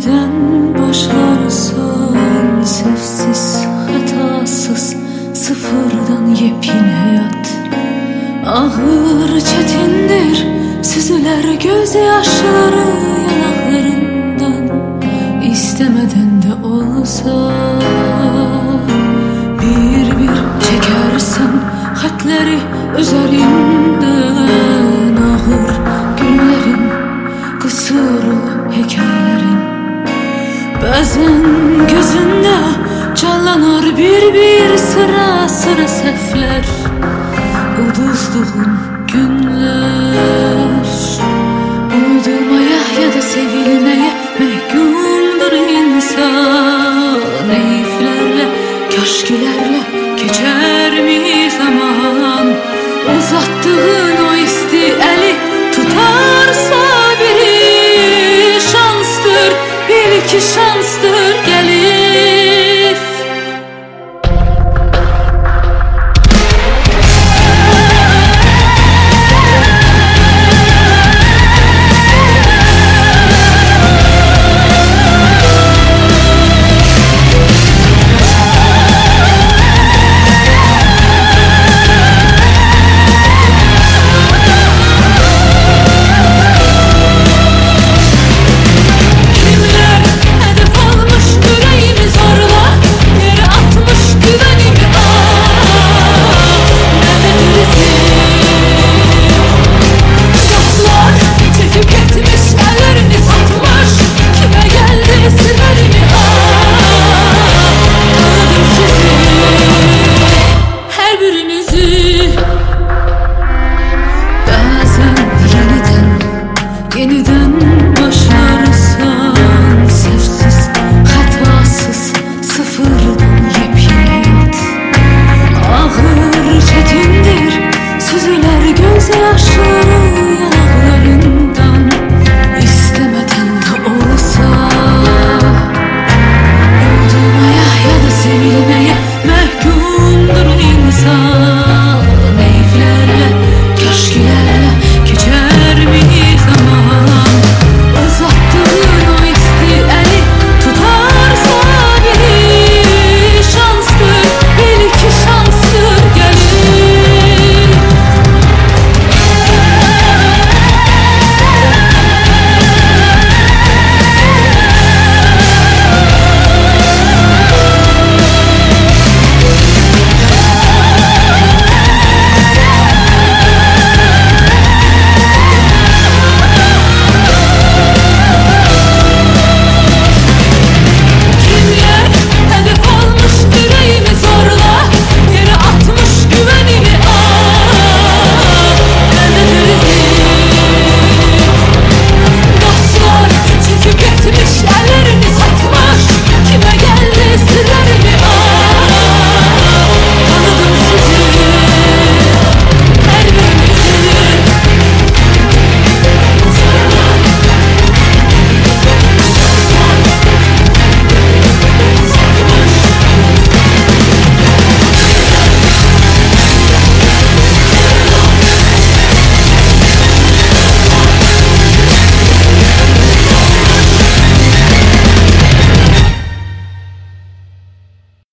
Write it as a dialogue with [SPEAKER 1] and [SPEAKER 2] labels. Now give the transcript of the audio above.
[SPEAKER 1] Neden başarısın sessiz hatasız sıfırdan yepyeni hayat? Ah, Ağır çetindir süzüler gözyaşları yanaklarından. İstemeden de olsa Bir bir çekersin hatları üzerinde canlanır bir bir sıra sıra sefler. Uduzduğun günler. Unutulmaya ya da sevilmeye mehkumdur insan. Eyiflerle, kaşkilerle geçer mi zaman? Uzattığın o isti eli tutarsa biri Şanstır, bil ki gelir